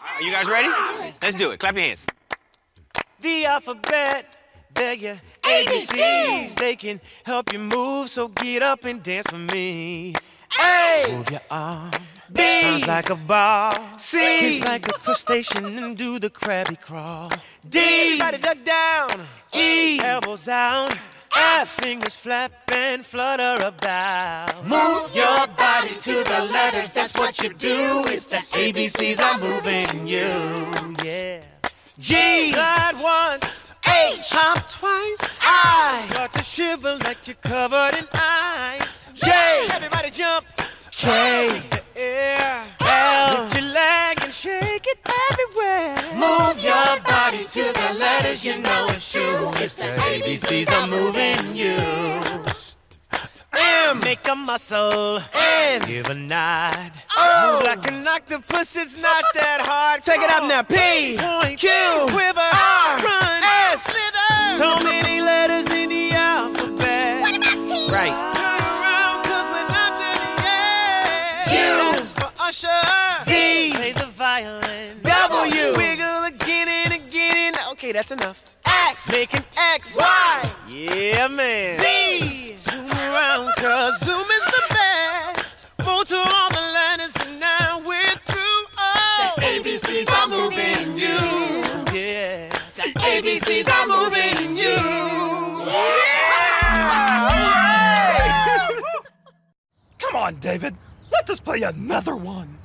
Are you guys ready? Let's do it. Clap your hands. The alphabet, they're your ABCs. They can help you move, so get up and dance for me. A. Move your arm. B. Bounce like a ball. C. Kick like a crustacean and do the crabby crawl. D. Everybody duck down. E. Elbows out. F. Fingers flap and flutter about. The letters, that's what you do. It's the ABCs, I'm moving you. Yeah. G. Glide once. H. Hop twice. I. Start to shiver like you're covered in ice. J. Everybody jump. K. The air. L. Lift your leg and shake it everywhere. Move your body to the letters, you know it's true. It's the ABCs, I'm moving you. M. Make a muscle. N. Give a nod. Oh. O. Move like an octopus, it's not that hard. Take it up now. P. Point, Q. quiver, R. run, S. slither. So many letters in the alphabet. What about T? Right. Turn around, cause we're not done yet. U. That's for Usher. V. Play the violin. W. Wiggle again and again. Okay, that's enough. X. Make an X. Y. Yeah, man. Z. ABCs, I'm moving you. yeah. The ABCs, I'm moving you. Yeah. Come on, David. Let us play another one.